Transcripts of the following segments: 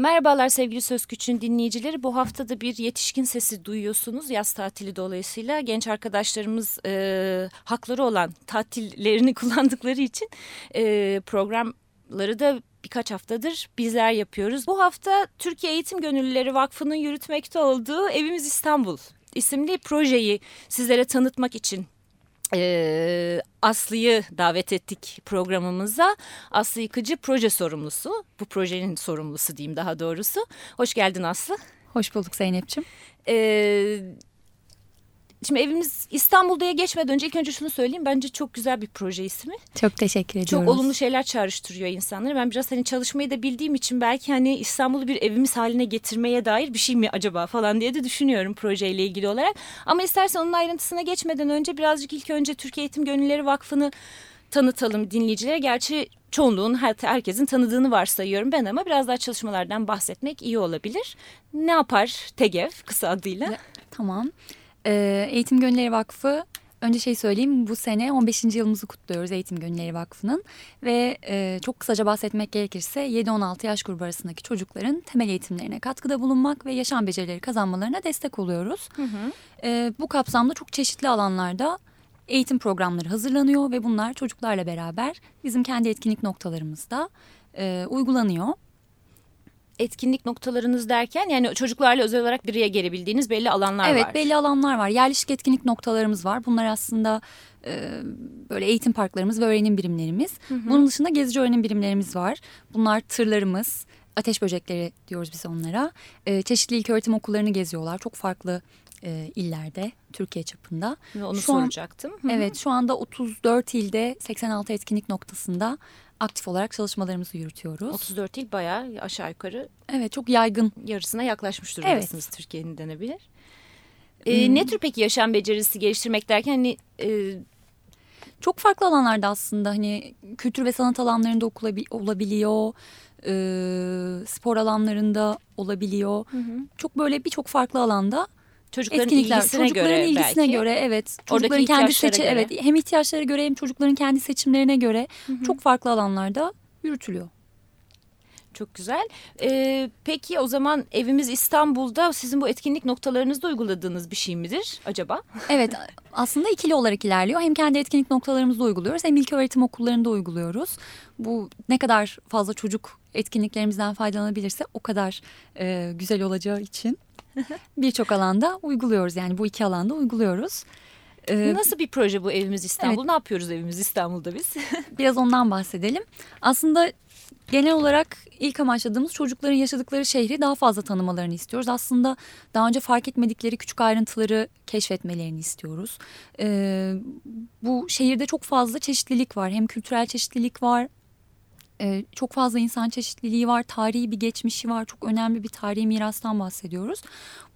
merhabalar sevgili Söz dinleyicileri. Bu hafta da bir yetişkin sesi duyuyorsunuz yaz tatili dolayısıyla. Genç arkadaşlarımız e, hakları olan tatillerini kullandıkları için e, programları da birkaç haftadır bizler yapıyoruz. Bu hafta Türkiye Eğitim Gönüllüleri Vakfı'nın yürütmekte olduğu Evimiz İstanbul isimli projeyi sizlere tanıtmak için e, Aslı'yı davet ettik programımıza. Aslı Yıkıcı proje sorumlusu. Bu projenin sorumlusu diyeyim daha doğrusu. Hoş geldin Aslı. Hoş bulduk Zeynep'ciğim. Ee, Şimdi evimiz İstanbul'da'ya geçmeden önce ilk önce şunu söyleyeyim. Bence çok güzel bir proje ismi. Çok teşekkür ediyoruz. Çok olumlu şeyler çağrıştırıyor insanları. Ben biraz hani çalışmayı da bildiğim için belki hani İstanbul'u bir evimiz haline getirmeye dair bir şey mi acaba falan diye de düşünüyorum projeyle ilgili olarak. Ama istersen onun ayrıntısına geçmeden önce birazcık ilk önce Türkiye Eğitim Gönülleri Vakfı'nı tanıtalım dinleyicilere. Gerçi çoğunluğun herkesin tanıdığını varsayıyorum ben ama biraz daha çalışmalardan bahsetmek iyi olabilir. Ne yapar TEGEV kısa adıyla? Tamam. Ee, Eğitim Gönülleri Vakfı Önce şey söyleyeyim bu sene 15. yılımızı kutluyoruz Eğitim Gönülleri Vakfı'nın ve e, çok kısaca bahsetmek gerekirse 7-16 yaş grubu arasındaki çocukların temel eğitimlerine katkıda bulunmak ve yaşam becerileri kazanmalarına destek oluyoruz. Hı hı. E, bu kapsamda çok çeşitli alanlarda eğitim programları hazırlanıyor ve bunlar çocuklarla beraber bizim kendi etkinlik noktalarımızda e, uygulanıyor etkinlik noktalarınız derken yani çocuklarla özel olarak bir araya gelebildiğiniz belli alanlar evet, var. Evet belli alanlar var. Yerleşik etkinlik noktalarımız var. Bunlar aslında e, böyle eğitim parklarımız ve öğrenim birimlerimiz. Hı hı. Bunun dışında gezici öğrenim birimlerimiz var. Bunlar tırlarımız, ateş böcekleri diyoruz biz onlara. E, çeşitli ilk öğretim okullarını geziyorlar. Çok farklı e, illerde Türkiye çapında. Onu şu soracaktım. An, evet şu anda 34 ilde 86 etkinlik noktasında aktif olarak çalışmalarımızı yürütüyoruz. 34 il bayağı aşağı yukarı. Evet çok yaygın. Yarısına yaklaşmış durumdasınız evet. Türkiye'nin denebilir. Ee, hmm. Ne tür peki yaşam becerisi geliştirmek derken hani... E... Çok farklı alanlarda aslında hani kültür ve sanat alanlarında okulabi olabiliyor. E, spor alanlarında olabiliyor. Hı hı. Çok böyle birçok farklı alanda Çocukların etkinlikler, ilgisine çocukların göre ilgisine belki. göre evet. Çocukların kendi seçi göre. evet hem ihtiyaçlara göre hem çocukların kendi seçimlerine göre hı hı. çok farklı alanlarda yürütülüyor. Çok güzel. Ee, peki o zaman evimiz İstanbul'da sizin bu etkinlik noktalarınızda uyguladığınız bir şey midir acaba? Evet aslında ikili olarak ilerliyor. Hem kendi etkinlik noktalarımızda uyguluyoruz hem ilk öğretim okullarında uyguluyoruz. Bu ne kadar fazla çocuk etkinliklerimizden faydalanabilirse o kadar e, güzel olacağı için birçok alanda uyguluyoruz. Yani bu iki alanda uyguluyoruz. Ee, Nasıl bir proje bu Evimiz İstanbul? Evet. Ne yapıyoruz Evimiz İstanbul'da biz? Biraz ondan bahsedelim. Aslında genel olarak ilk amaçladığımız çocukların yaşadıkları şehri daha fazla tanımalarını istiyoruz. Aslında daha önce fark etmedikleri küçük ayrıntıları keşfetmelerini istiyoruz. Ee, bu şehirde çok fazla çeşitlilik var. Hem kültürel çeşitlilik var, ee, çok fazla insan çeşitliliği var, tarihi bir geçmişi var, çok önemli bir tarihi mirastan bahsediyoruz.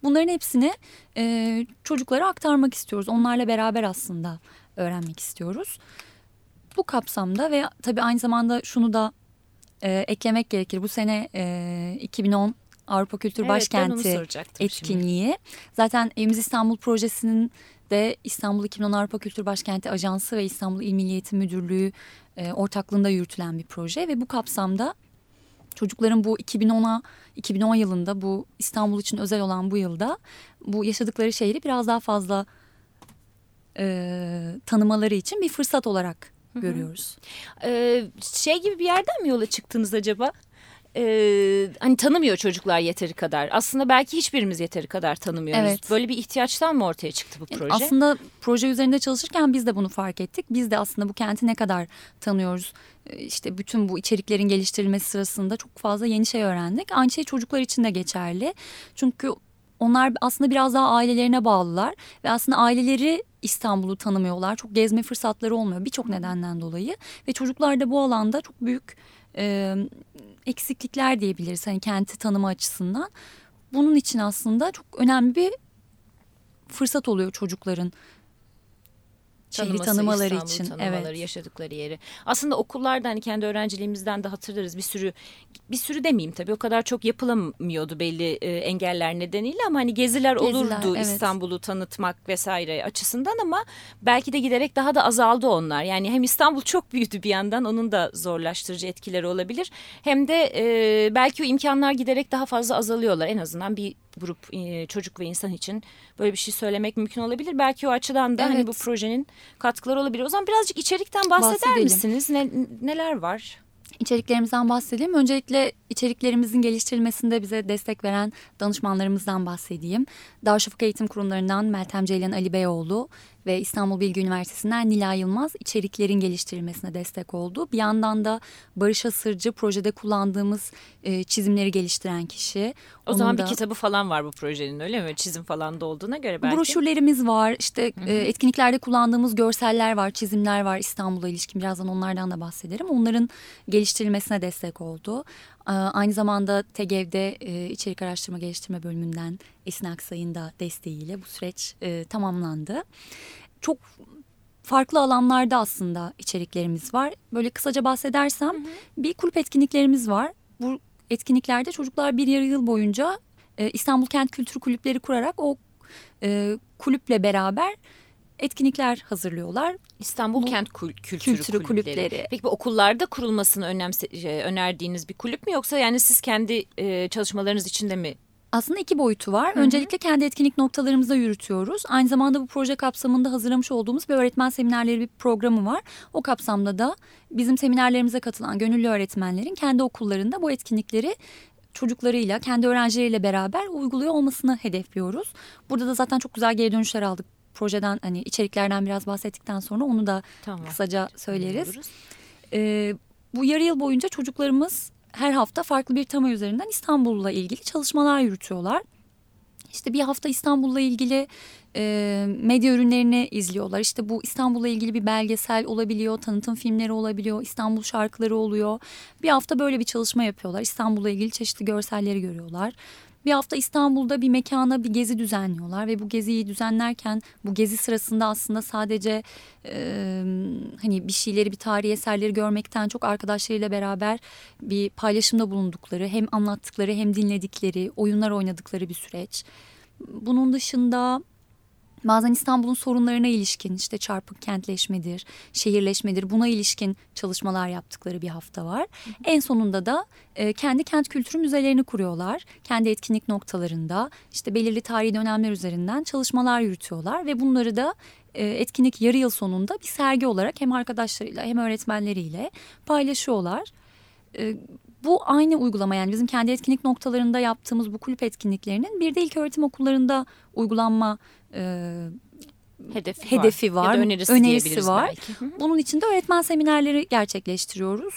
Bunların hepsini e, çocuklara aktarmak istiyoruz. Onlarla beraber aslında öğrenmek istiyoruz. Bu kapsamda ve tabii aynı zamanda şunu da e, eklemek gerekir. Bu sene e, 2010 Avrupa Kültür evet, Başkenti etkinliği. Şimdi. Zaten Evimiz İstanbul projesinin de İstanbul 2010 Avrupa Kültür Başkenti Ajansı ve İstanbul İl Milli Eğitim Müdürlüğü e, ortaklığında yürütülen bir proje ve bu kapsamda çocukların bu 2010'a 2010 yılında bu İstanbul için özel olan bu yılda bu yaşadıkları şehri biraz daha fazla e, tanımaları için bir fırsat olarak Hı -hı. görüyoruz. Ee, şey gibi bir yerden mi yola çıktınız acaba? E, hani tanımıyor çocuklar yeteri kadar. Aslında belki hiçbirimiz yeteri kadar tanımıyoruz. Evet. Böyle bir ihtiyaçtan mı ortaya çıktı bu proje? Aslında proje üzerinde çalışırken biz de bunu fark ettik. Biz de aslında bu kenti ne kadar tanıyoruz. İşte bütün bu içeriklerin geliştirilmesi sırasında çok fazla yeni şey öğrendik. Aynı şey çocuklar için de geçerli. Çünkü onlar aslında biraz daha ailelerine bağlılar ve aslında aileleri İstanbul'u tanımıyorlar. Çok gezme fırsatları olmuyor birçok nedenden dolayı ve çocuklar da bu alanda çok büyük e, eksiklikler diyebiliriz hani kenti tanıma açısından. Bunun için aslında çok önemli bir fırsat oluyor çocukların Şehri tanımaları için. tanımaları, evet. yaşadıkları yeri. Aslında okullarda hani kendi öğrenciliğimizden de hatırlarız bir sürü bir sürü demeyeyim tabii o kadar çok yapılamıyordu belli e, engeller nedeniyle ama hani geziler, Geziler, olurdu evet. İstanbul'u tanıtmak vesaire açısından ama belki de giderek daha da azaldı onlar. Yani hem İstanbul çok büyüdü bir yandan onun da zorlaştırıcı etkileri olabilir. Hem de e, belki o imkanlar giderek daha fazla azalıyorlar en azından bir grup e, çocuk ve insan için böyle bir şey söylemek mümkün olabilir. Belki o açıdan da hani Evet. bu projenin katkıları olabilir. O zaman birazcık içerikten bahseder Bahsedelim. misiniz? Ne, neler var? İçeriklerimizden bahsedeyim. Öncelikle içeriklerimizin geliştirilmesinde bize destek veren danışmanlarımızdan bahsedeyim. Darüşşafaka Eğitim Kurumlarından Meltem Ceylan Ali Beyoğlu ve İstanbul Bilgi Üniversitesi'nden Nilay Yılmaz içeriklerin geliştirilmesine destek oldu. Bir yandan da Barış Asırcı projede kullandığımız e, çizimleri geliştiren kişi. O Onun zaman da- bir kitabı falan var bu projenin öyle mi? Çizim falan da olduğuna göre belki. Broşürlerimiz var, işte e, etkinliklerde kullandığımız görseller var, çizimler var İstanbul'a ilişkin. Birazdan onlardan da bahsederim. Onların geliştirilmesine destek oldu. E, Aynı zamanda TEGEV'de e, içerik araştırma geliştirme bölümünden Esin Aksay'ın da desteğiyle bu süreç e, tamamlandı. Çok farklı alanlarda aslında içeriklerimiz var. Böyle kısaca bahsedersem bir kulüp etkinliklerimiz var. Bu etkinliklerde çocuklar bir yarı yıl boyunca e, İstanbul Kent Kültürü Kulüpleri kurarak o kulüple beraber etkinlikler hazırlıyorlar. İstanbul Bu- Kent Kul- Kültürü, Kültürü kulüpleri. kulüpleri. Peki bu okullarda kurulmasını önemse, e, önerdiğiniz bir kulüp mü yoksa yani siz kendi e, çalışmalarınız içinde mi? Aslında iki boyutu var. Öncelikle kendi etkinlik noktalarımızda yürütüyoruz. Aynı zamanda bu proje kapsamında hazırlamış olduğumuz bir öğretmen seminerleri bir programı var. O kapsamda da bizim seminerlerimize katılan gönüllü öğretmenlerin kendi okullarında bu etkinlikleri çocuklarıyla, kendi öğrencileriyle beraber uyguluyor olmasını hedefliyoruz. Burada da zaten çok güzel geri dönüşler aldık. Projeden hani içeriklerden biraz bahsettikten sonra onu da Tamam. kısaca söyleriz. Ee, bu yarı yıl boyunca çocuklarımız her hafta farklı bir tema üzerinden İstanbul'la ilgili çalışmalar yürütüyorlar. İşte bir hafta İstanbul'la ilgili e, medya ürünlerini izliyorlar. İşte bu İstanbul'la ilgili bir belgesel olabiliyor, tanıtım filmleri olabiliyor, İstanbul şarkıları oluyor. Bir hafta böyle bir çalışma yapıyorlar. İstanbul'la ilgili çeşitli görselleri görüyorlar. Bir hafta İstanbul'da bir mekana bir gezi düzenliyorlar ve bu geziyi düzenlerken bu gezi sırasında aslında sadece e, hani bir şeyleri bir tarihi eserleri görmekten çok arkadaşlarıyla beraber bir paylaşımda bulundukları hem anlattıkları hem dinledikleri oyunlar oynadıkları bir süreç. Bunun dışında bazen İstanbul'un sorunlarına ilişkin işte çarpık kentleşmedir, şehirleşmedir buna ilişkin çalışmalar yaptıkları bir hafta var. En sonunda da e, kendi kent kültürü müzelerini kuruyorlar. Kendi etkinlik noktalarında işte belirli tarihi dönemler üzerinden çalışmalar yürütüyorlar ve bunları da e, etkinlik yarı yıl sonunda bir sergi olarak hem arkadaşlarıyla hem öğretmenleriyle paylaşıyorlar. E, bu aynı uygulama yani bizim kendi etkinlik noktalarında yaptığımız bu kulüp etkinliklerinin bir de ilk öğretim okullarında uygulanma e, Hedefi, hedefi var. var, önerisi, önerisi var. belki. Bunun için de öğretmen seminerleri gerçekleştiriyoruz.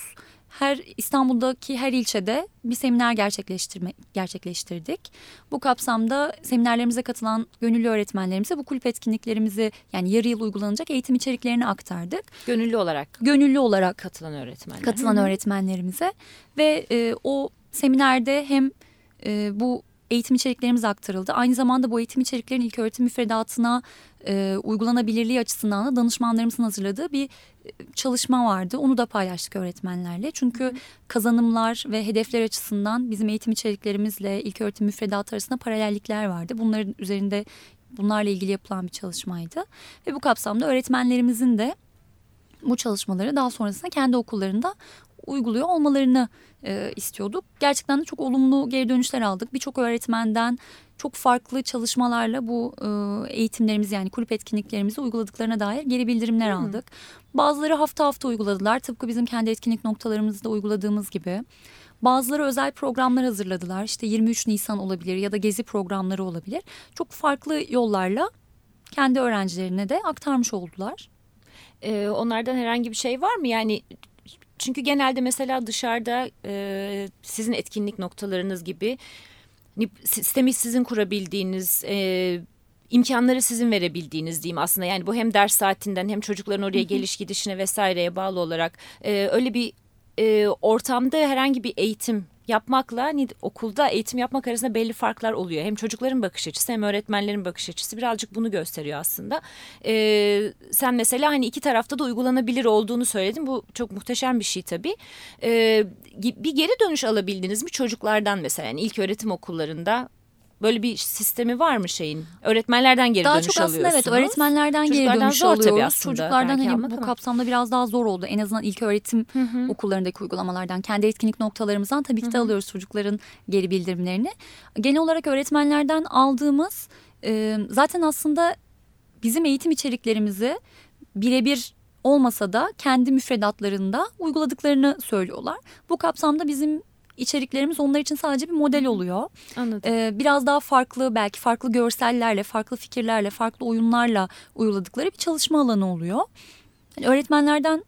Her İstanbul'daki her ilçede bir seminer gerçekleştirme gerçekleştirdik. Bu kapsamda seminerlerimize katılan gönüllü öğretmenlerimize bu kulüp etkinliklerimizi yani yarı yıl uygulanacak eğitim içeriklerini aktardık. Gönüllü olarak Gönüllü olarak katılan öğretmenler. katılan Hı hı. öğretmenlerimize ve e, o seminerde hem e, bu eğitim içeriklerimiz aktarıldı. Aynı zamanda bu eğitim içeriklerin ilk öğretim müfredatına e, uygulanabilirliği açısından da danışmanlarımızın hazırladığı bir e, çalışma vardı. Onu da paylaştık öğretmenlerle. Çünkü kazanımlar ve hedefler açısından bizim eğitim içeriklerimizle ilk öğretim müfredatı arasında paralellikler vardı. Bunların üzerinde bunlarla ilgili yapılan bir çalışmaydı. Ve bu kapsamda öğretmenlerimizin de bu çalışmaları daha sonrasında kendi okullarında uyguluyor olmalarını e, istiyorduk. Gerçekten de çok olumlu geri dönüşler aldık. Birçok öğretmenden çok farklı çalışmalarla bu e, eğitimlerimizi yani kulüp etkinliklerimizi uyguladıklarına dair geri bildirimler Hmm. aldık. Bazıları hafta hafta uyguladılar. Tıpkı bizim kendi etkinlik noktalarımızda uyguladığımız gibi. Bazıları özel programlar hazırladılar. İşte 23 Nisan olabilir ya da gezi programları olabilir. Çok farklı yollarla kendi öğrencilerine de aktarmış oldular. Ee, onlardan herhangi bir şey var mı? Yani çünkü genelde mesela dışarıda e, sizin etkinlik noktalarınız gibi sistemi sizin kurabildiğiniz e, imkanları sizin verebildiğiniz diyeyim aslında. Yani bu hem ders saatinden hem çocukların oraya geliş gidişine vesaireye bağlı olarak e, öyle bir e, ortamda herhangi bir eğitim yapmakla hani okulda eğitim yapmak arasında belli farklar oluyor. Hem çocukların bakış açısı hem öğretmenlerin bakış açısı birazcık bunu gösteriyor aslında. Ee, sen mesela hani iki tarafta da uygulanabilir olduğunu söyledin. Bu çok muhteşem bir şey tabii. Ee, bir geri dönüş alabildiniz mi çocuklardan mesela? Yani ilk öğretim okullarında Böyle bir sistemi var mı şeyin? Öğretmenlerden geri daha dönüş çok aslında alıyorsunuz. evet öğretmenlerden geri dönüş zor alıyoruz. Tabii aslında, Çocuklardan hani bu ama. kapsamda biraz daha zor oldu. En azından ilk öğretim hı hı. okullarındaki uygulamalardan, kendi etkinlik noktalarımızdan tabii ki de hı hı. alıyoruz çocukların geri bildirimlerini. Genel olarak öğretmenlerden aldığımız e, zaten aslında bizim eğitim içeriklerimizi birebir olmasa da kendi müfredatlarında uyguladıklarını söylüyorlar. Bu kapsamda bizim içeriklerimiz onlar için sadece bir model oluyor. Anladım. Ee, biraz daha farklı belki farklı görsellerle, farklı fikirlerle, farklı oyunlarla uyguladıkları bir çalışma alanı oluyor. Yani öğretmenlerden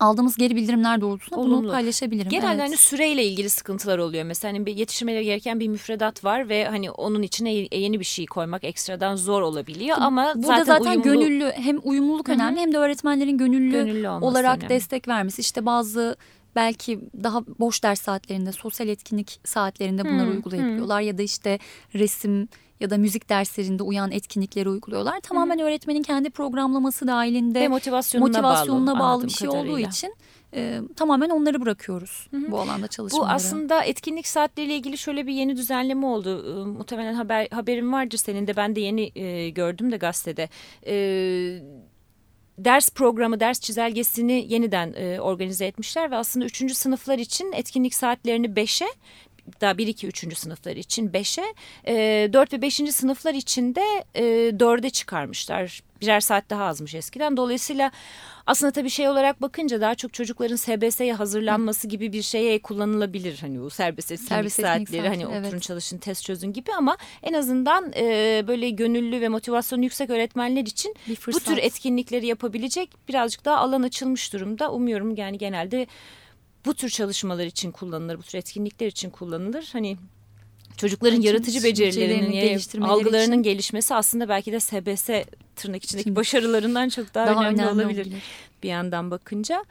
aldığımız geri bildirimler doğrultusunda Olumlu. bunu paylaşabilirim. Genelde evet. hani süreyle ilgili sıkıntılar oluyor. Mesela hani bir yetiştirmeleri gereken bir müfredat var ve hani onun içine yeni bir şey koymak ekstradan zor olabiliyor ama Burada zaten, zaten uyumlu... gönüllü hem uyumluluk Hı -hı. önemli hem de öğretmenlerin gönüllü, gönüllü olarak önemli. destek vermesi. İşte bazı belki daha boş ders saatlerinde, sosyal etkinlik saatlerinde bunları hmm, uygulayabiliyorlar hmm. ya da işte resim ya da müzik derslerinde uyan etkinlikleri uyguluyorlar. Tamamen hmm. öğretmenin kendi programlaması dahilinde ve motivasyonuna, motivasyonuna bağlı, bağlı bir şey kadarıyla. olduğu için e, tamamen onları bırakıyoruz Hı-hı. bu alanda çalışmaları. Bu aslında etkinlik saatleriyle ilgili şöyle bir yeni düzenleme oldu. E, muhtemelen haber haberin vardır senin de ben de yeni e, gördüm de gazetede. E, ders programı, ders çizelgesini yeniden e, organize etmişler ve aslında üçüncü sınıflar için etkinlik saatlerini 5'e daha 1 2 3. sınıflar için 5'e, e, 4 ve 5. sınıflar için de e, 4'e çıkarmışlar. Birer saat daha azmış eskiden. Dolayısıyla aslında tabii şey olarak bakınca daha çok çocukların SBS'ye hazırlanması gibi bir şeye kullanılabilir. Hani bu serbest etkinlik saatleri hani evet. oturun çalışın test çözün gibi ama en azından e, böyle gönüllü ve motivasyonu yüksek öğretmenler için bu tür etkinlikleri yapabilecek birazcık daha alan açılmış durumda. Umuyorum yani genelde bu tür çalışmalar için kullanılır, bu tür etkinlikler için kullanılır. Hani çocukların için, yaratıcı becerilerinin, geliştirmeleri algılarının için. gelişmesi aslında belki de SBS tırnak içindeki başarılarından çok daha, daha önemli, önemli olabilir, olabilir bir yandan bakınca.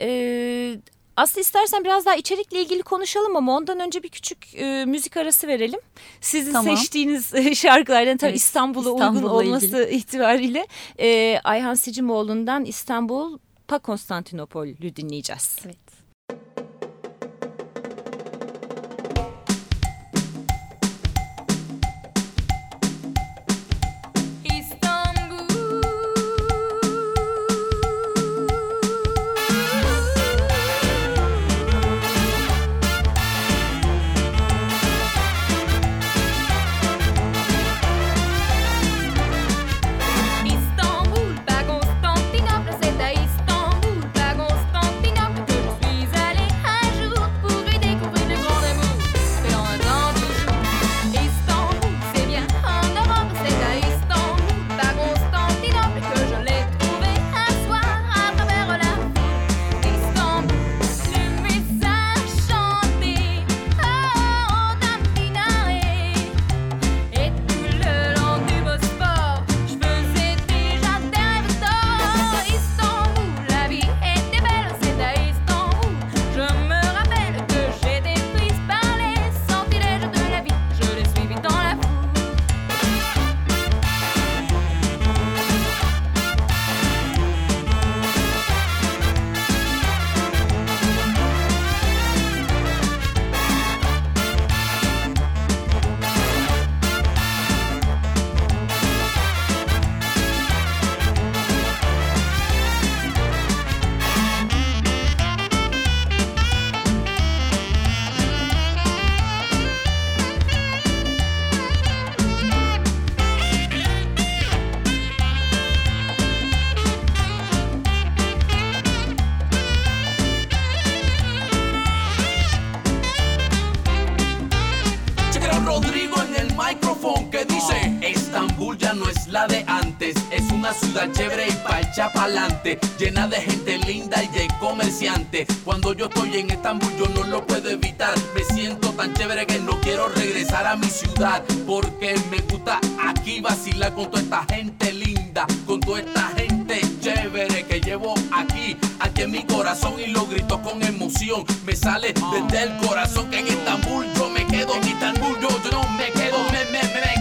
Ee, aslında istersen biraz daha içerikle ilgili konuşalım ama ondan önce bir küçük e, müzik arası verelim. Sizin tamam. seçtiğiniz e, şarkılardan tabii evet, İstanbul'a uygun olması ilgili. itibariyle e, Ayhan Sicimoğlu'ndan İstanbul Pa Konstantinopol'ü dinleyeceğiz. Evet. Llena de gente linda y de comerciantes. Cuando yo estoy en Estambul yo no lo puedo evitar. Me siento tan chévere que no quiero regresar a mi ciudad porque me gusta aquí vacilar con toda esta gente linda, con toda esta gente chévere que llevo aquí. Aquí en mi corazón y lo grito con emoción. Me sale desde el corazón que en Estambul yo me quedo, en Estambul yo, yo no me quedo, me, me, me,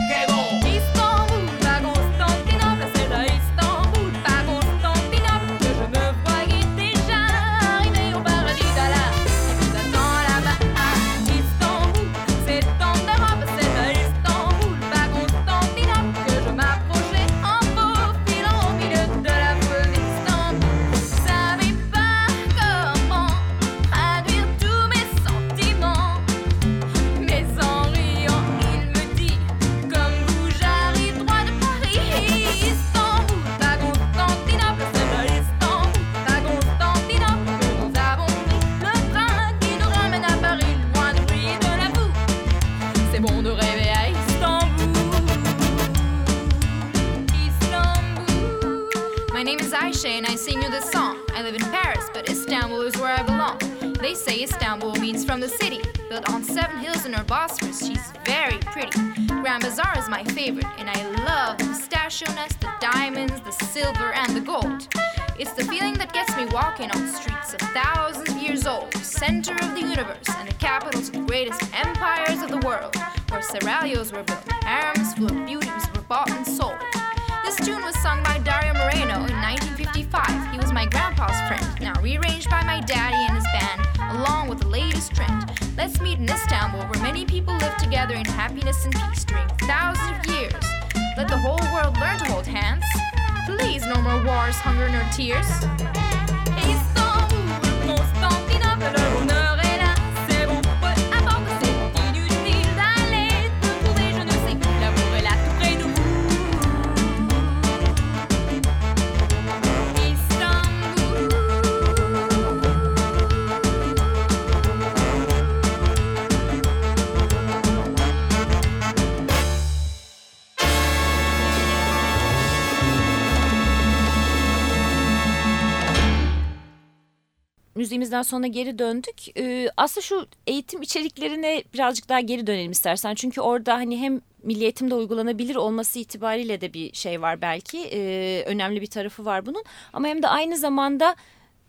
They say Istanbul means from the city, built on seven hills in her Bosphorus. She's very pretty. Grand Bazaar is my favorite, and I love the pistachio nuts, the diamonds, the silver, and the gold. It's the feeling that gets me walking on streets of thousands of years old, center of the universe, and the capitals of greatest empires of the world, where seraglios were built, harems full of beauties were bought and sold. This tune was sung by Dario Moreno in 1955. He was my grandpa's friend, now rearranged by my daddy trend. Let's meet in Istanbul, where many people live together in happiness and peace during thousands of years. Let the whole world learn to hold hands. Please, no more wars, hunger, nor tears. Istanbul, müziğimizden sonra geri döndük. Ee, aslında şu eğitim içeriklerine birazcık daha geri dönelim istersen. Çünkü orada hani hem milli eğitimde uygulanabilir olması itibariyle de bir şey var belki. Ee, önemli bir tarafı var bunun. Ama hem de aynı zamanda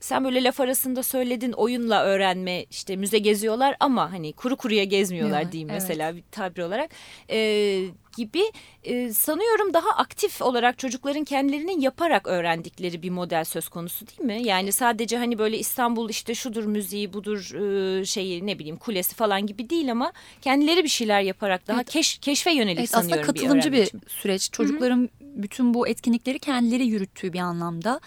sen böyle laf arasında söyledin oyunla öğrenme işte müze geziyorlar ama hani kuru kuruya gezmiyorlar Diyorlar, diyeyim evet. mesela bir tabir olarak Ee, gibi Ee, sanıyorum daha aktif olarak çocukların kendilerinin yaparak öğrendikleri bir model söz konusu değil mi? Yani sadece hani böyle İstanbul işte şudur müziği budur e, şeyi ne bileyim kulesi falan gibi değil ama kendileri bir şeyler yaparak daha Evet. keş, keşfe yönelik Evet, sanıyorum aslında katılımcı bir, bir, süreç. Çocukların bütün bu etkinlikleri kendileri yürüttüğü bir anlamda.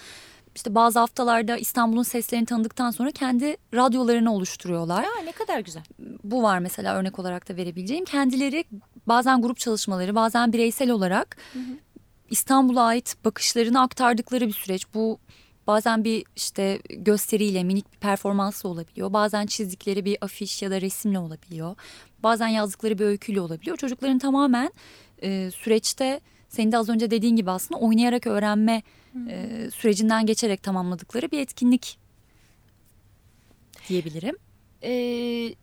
İşte bazı haftalarda İstanbul'un seslerini tanıdıktan sonra kendi radyolarını oluşturuyorlar. Aa, ne kadar güzel. Bu var mesela örnek olarak da verebileceğim. Kendileri bazen grup çalışmaları, bazen bireysel olarak İstanbul'a ait bakışlarını aktardıkları bir süreç. Bu bazen bir işte gösteriyle, minik bir performansla olabiliyor. Bazen çizdikleri bir afiş ya da resimle olabiliyor. Bazen yazdıkları bir öyküyle olabiliyor. Çocukların tamamen e, süreçte senin de az önce dediğin gibi aslında oynayarak öğrenme e, sürecinden geçerek tamamladıkları bir etkinlik diyebilirim. Ee,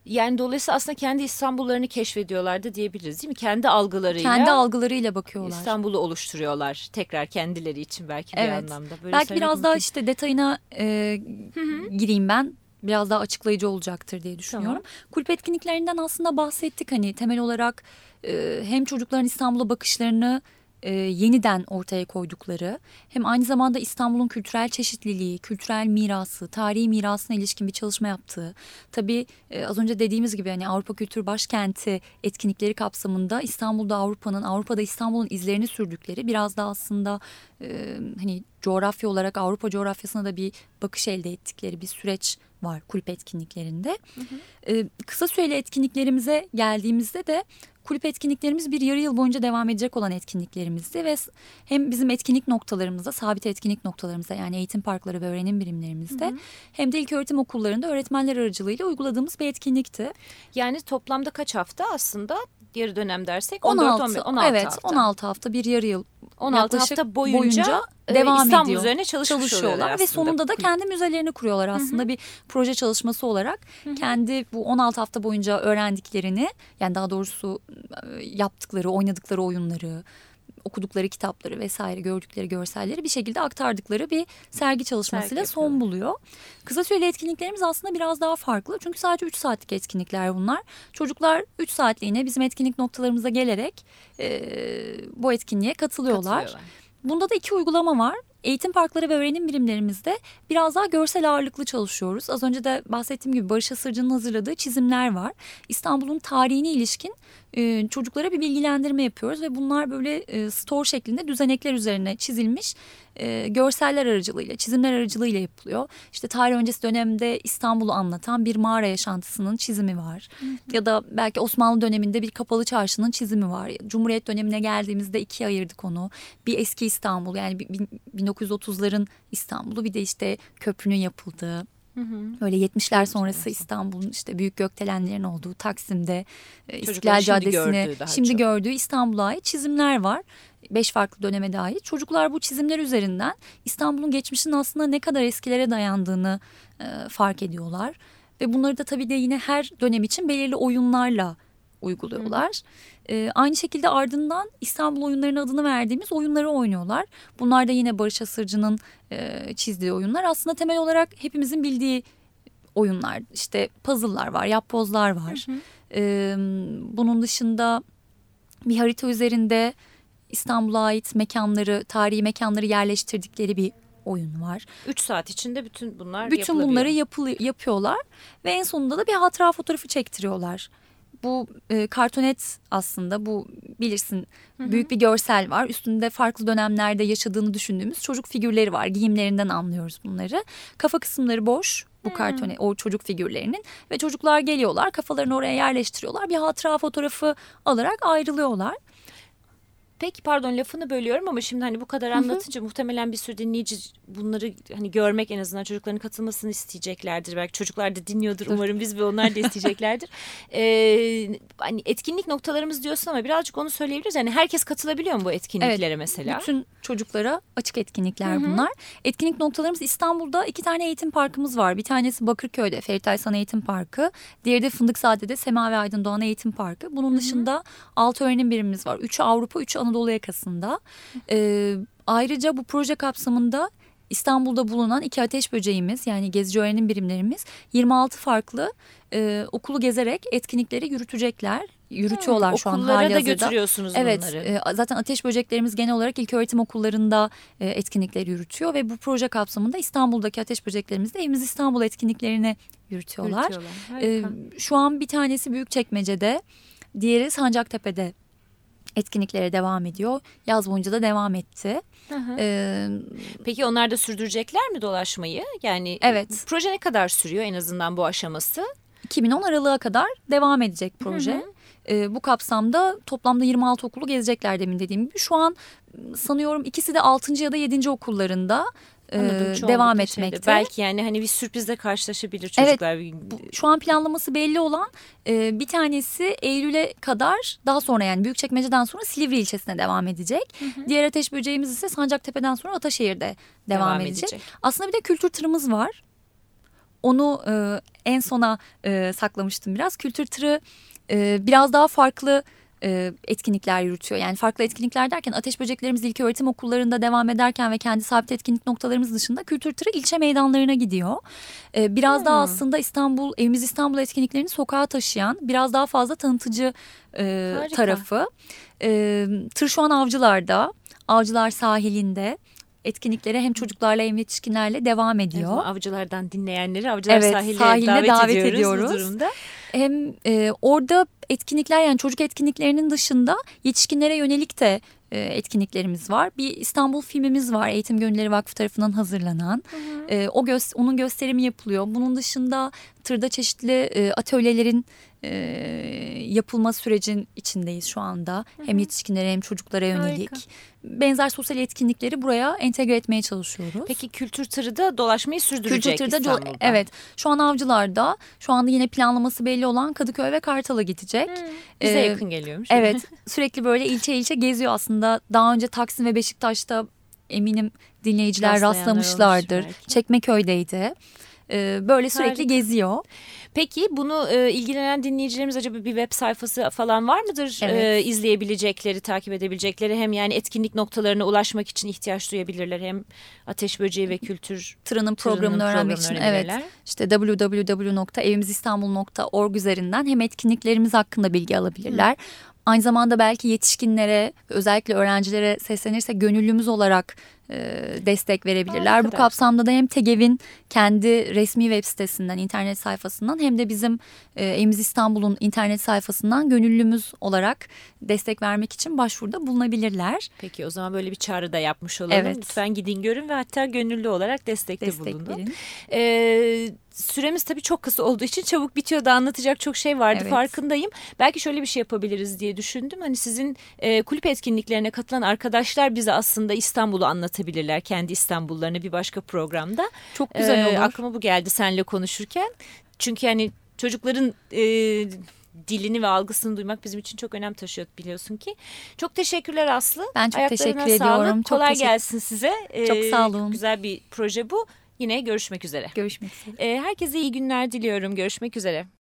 yani dolayısıyla aslında kendi İstanbullarını keşfediyorlardı diyebiliriz değil mi? Kendi algılarıyla. Kendi algılarıyla bakıyorlar. İstanbul'u oluşturuyorlar tekrar kendileri için belki bir Evet. anlamda. Böyle Belki biraz daha mümkün. işte detayına e, gireyim ben. Biraz daha açıklayıcı olacaktır diye düşünüyorum. Kulüp etkinliklerinden aslında bahsettik. Hani temel olarak e, hem çocukların İstanbul'a bakışlarını e, yeniden ortaya koydukları hem aynı zamanda İstanbul'un kültürel çeşitliliği, kültürel mirası, tarihi mirasına ilişkin bir çalışma yaptığı. Tabii e, az önce dediğimiz gibi hani Avrupa Kültür Başkenti etkinlikleri kapsamında İstanbul'da Avrupa'nın, Avrupa'da İstanbul'un izlerini sürdükleri biraz da aslında e, hani coğrafya olarak Avrupa coğrafyasına da bir bakış elde ettikleri bir süreç var kulüp etkinliklerinde. E, kısa süreli etkinliklerimize geldiğimizde de kulüp etkinliklerimiz bir yarı yıl boyunca devam edecek olan etkinliklerimizdi ve hem bizim etkinlik noktalarımızda, sabit etkinlik noktalarımızda yani eğitim parkları ve öğrenim birimlerimizde hem de ilköğretim okullarında öğretmenler aracılığıyla uyguladığımız bir etkinlikti. Yani toplamda kaç hafta aslında yarı dönem dersek 16, 14 15 16 evet, hafta. 16 hafta bir yarı yıl 16 yaklaşık hafta boyunca, e, devam İstanbul ediyor. üzerine çalışmış çalışıyorlar ve sonunda da kendi müzelerini kuruyorlar aslında bir proje çalışması olarak kendi bu 16 hafta boyunca öğrendiklerini yani daha doğrusu e, yaptıkları oynadıkları oyunları okudukları kitapları vesaire gördükleri görselleri bir şekilde aktardıkları bir sergi çalışmasıyla Sergi son buluyor. Kısa süreli etkinliklerimiz aslında biraz daha farklı. Çünkü sadece 3 saatlik etkinlikler bunlar. Çocuklar 3 saatliğine bizim etkinlik noktalarımıza gelerek e, bu etkinliğe katılıyorlar. Katılıyorlar. Bunda da iki uygulama var. Eğitim parkları ve öğrenim birimlerimizde biraz daha görsel ağırlıklı çalışıyoruz. Az önce de bahsettiğim gibi Barış Asırcı'nın hazırladığı çizimler var. İstanbul'un tarihine ilişkin e, çocuklara bir bilgilendirme yapıyoruz ve bunlar böyle e, store şeklinde düzenekler üzerine çizilmiş e, görseller aracılığıyla, çizimler aracılığıyla yapılıyor. İşte tarih öncesi dönemde İstanbul'u anlatan bir mağara yaşantısının çizimi var. Ya da belki Osmanlı döneminde bir kapalı çarşının çizimi var. Cumhuriyet dönemine geldiğimizde ikiye ayırdık onu. Bir eski İstanbul yani bi- bin- 1930'ların İstanbul'u bir de işte köprünün yapıldığı. Böyle 70'ler sonrası İstanbul'un işte büyük gökdelenlerin olduğu Taksim'de e, Çocukların İstiklal şimdi Caddesi'ne gördüğü daha şimdi çok. gördüğü İstanbul'a ait çizimler var. Beş farklı döneme dair. Çocuklar bu çizimler üzerinden İstanbul'un geçmişinin aslında ne kadar eskilere dayandığını e, fark ediyorlar. Ve bunları da tabii de yine her dönem için belirli oyunlarla uyguluyorlar. E, aynı şekilde ardından İstanbul oyunlarının adını verdiğimiz oyunları oynuyorlar. Bunlar da yine Barış Asırcı'nın e, çizdiği oyunlar. Aslında temel olarak hepimizin bildiği oyunlar. İşte puzzle'lar var, yapbozlar var. E, bunun dışında bir harita üzerinde İstanbul'a ait mekanları, tarihi mekanları yerleştirdikleri bir oyun var. 3 saat içinde bütün bunlar Bütün bunları yapılı, yapıyorlar ve en sonunda da bir hatıra fotoğrafı çektiriyorlar. Bu e, kartonet aslında bu bilirsin büyük bir görsel var. Üstünde farklı dönemlerde yaşadığını düşündüğümüz çocuk figürleri var. Giyimlerinden anlıyoruz bunları. Kafa kısımları boş bu kartonet o çocuk figürlerinin ve çocuklar geliyorlar kafalarını oraya yerleştiriyorlar. Bir hatıra fotoğrafı alarak ayrılıyorlar. Peki pardon lafını bölüyorum ama şimdi hani bu kadar anlatınca muhtemelen bir sürü dinleyici bunları hani görmek en azından çocukların katılmasını isteyeceklerdir. Belki çocuklar da dinliyordur umarım biz ve onlar da isteyeceklerdir. Ee, hani etkinlik noktalarımız diyorsun ama birazcık onu söyleyebiliriz. Yani herkes katılabiliyor mu bu etkinliklere mesela? Bütün çocuklara açık etkinlikler bunlar. Etkinlik noktalarımız İstanbul'da iki tane eğitim parkımız var. Bir tanesi Bakırköy'de Ferit Aysan Eğitim Parkı. Diğeri de Fındıkzade'de Semavi Aydın Doğan Eğitim Parkı. Bunun dışında altı öğrenim birimimiz var. Üçü Avrupa, üçü Anadolu yakasında. Ee, ayrıca bu proje kapsamında İstanbul'da bulunan iki ateş böceğimiz yani gezici öğrenim birimlerimiz 26 farklı e, okulu gezerek etkinlikleri yürütecekler. Yürütüyorlar şu an Okullara hali da götürüyorsunuz Evet, bunları. e, zaten ateş böceklerimiz genel olarak ilköğretim okullarında e, etkinlikleri yürütüyor ve bu proje kapsamında İstanbul'daki ateş böceklerimiz de Evimiz İstanbul etkinliklerini yürütüyorlar. Yürütüyorlar. E, şu an bir tanesi Büyükçekmece'de, diğeri Sancaktepe'de etkinliklere devam ediyor. Yaz boyunca da devam etti. Hı hı. E, Peki onlar da sürdürecekler mi dolaşmayı? Yani Evet. proje ne kadar sürüyor en azından bu aşaması? 2010 Aralık'a kadar devam edecek proje. E, bu kapsamda toplamda 26 okulu gezecekler demin dediğim gibi. Şu an m, sanıyorum ikisi de 6. ya da 7. okullarında Anladım, devam şeyde. etmekte. Belki yani hani bir sürprizle karşılaşabilir Evet, çocuklar. Bu, şu an planlaması belli olan e, bir tanesi Eylül'e kadar daha sonra yani Büyükçekmece'den sonra Silivri ilçesine devam edecek. Diğer ateş böceğimiz ise Sancaktepe'den sonra Ataşehir'de devam, edecek. Aslında bir de kültür tırımız var. Onu e, en sona e, saklamıştım biraz. Kültür tırı e, biraz daha farklı e, etkinlikler yürütüyor. Yani farklı etkinlikler derken ateş böceklerimiz ilk öğretim okullarında devam ederken ve kendi sabit etkinlik noktalarımız dışında kültür tırı ilçe meydanlarına gidiyor. E, biraz daha aslında İstanbul, evimiz İstanbul etkinliklerini sokağa taşıyan biraz daha fazla tanıtıcı e, Harika. tarafı. E, tır şu an avcılarda, avcılar sahilinde etkinliklere hem çocuklarla hem yetişkinlerle devam ediyor. Evet, avcılardan dinleyenleri avcılar Evet, sahiline, sahiline davet, davet ediyoruz, ediyoruz. bu durumda. Hem e, orada etkinlikler yani çocuk etkinliklerinin dışında yetişkinlere yönelik de e, etkinliklerimiz var. Bir İstanbul filmimiz var Eğitim Gönülleri Vakfı tarafından hazırlanan. E, o göz, onun gösterimi yapılıyor. Bunun dışında tırda çeşitli e, atölyelerin e, yapılma sürecin içindeyiz şu anda. Hem yetişkinlere hem çocuklara yönelik. Harika. Benzer sosyal etkinlikleri buraya entegre etmeye çalışıyoruz. Peki kültür tırı da dolaşmayı sürdürecek co- İstanbul'da. evet şu an avcılarda şu anda yine planlaması belli olan Kadıköy ve Kartal'a gidecek. Bize Ee, yakın geliyormuş. Evet sürekli böyle ilçe ilçe geziyor aslında. Daha önce Taksim ve Beşiktaş'ta eminim dinleyiciler rastlamışlardır. Çekmeköy'deydi. E, böyle sürekli Harika. geziyor. Peki bunu e, ilgilenen dinleyicilerimiz acaba bir web sayfası falan var mıdır? Evet. E, izleyebilecekleri, takip edebilecekleri hem yani etkinlik noktalarına ulaşmak için ihtiyaç duyabilirler hem ateş böceği ve kültür Tırının Tırının programını öğrenmek için evet işte www.evimizistanbul.org üzerinden hem etkinliklerimiz hakkında bilgi alabilirler. Aynı zamanda belki yetişkinlere özellikle öğrencilere seslenirse gönüllümüz olarak e, destek verebilirler. Bu kapsamda da hem TEGEV'in kendi resmi web sitesinden, internet sayfasından hem de bizim e, Evimiz İstanbul'un internet sayfasından gönüllümüz olarak destek vermek için başvuruda bulunabilirler. Peki o zaman böyle bir çağrı da yapmış olalım. Evet. Lütfen gidin görün ve hatta gönüllü olarak destekte Destek bulunun. verin. Ee, süremiz tabii çok kısa olduğu için çabuk bitiyor da anlatacak çok şey vardı Evet. farkındayım. Belki şöyle bir şey yapabiliriz diye düşündüm. Hani sizin e, kulüp etkinliklerine katılan arkadaşlar bize aslında İstanbul'u anlatabilirler. Kendi İstanbullarını bir başka programda. Çok güzel Ee, olur. Aklıma bu geldi seninle konuşurken. Çünkü hani çocukların e, dilini ve algısını duymak bizim için çok önem taşıyor biliyorsun ki. Çok teşekkürler Aslı. Ben çok Ayaklarına teşekkür sağlık. ediyorum. Çok Kolay teşekkür- gelsin size. Çok Ee, sağ olun. Güzel bir proje bu. Yine görüşmek üzere. Görüşmek üzere. Ee, herkese iyi günler diliyorum. Görüşmek üzere.